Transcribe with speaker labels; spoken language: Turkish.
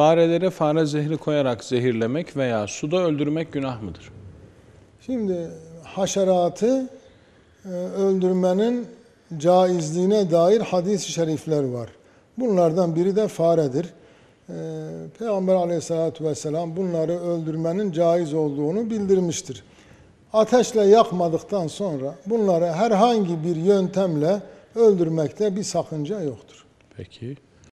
Speaker 1: Farelere fare zehri koyarak zehirlemek veya suda öldürmek günah mıdır?
Speaker 2: Şimdi haşeratı e, öldürmenin caizliğine dair hadis-i şerifler var. Bunlardan biri de faredir. E, Peygamber aleyhissalatü vesselam bunları öldürmenin caiz olduğunu bildirmiştir. Ateşle yakmadıktan sonra bunları herhangi bir yöntemle öldürmekte bir sakınca yoktur.
Speaker 1: Peki.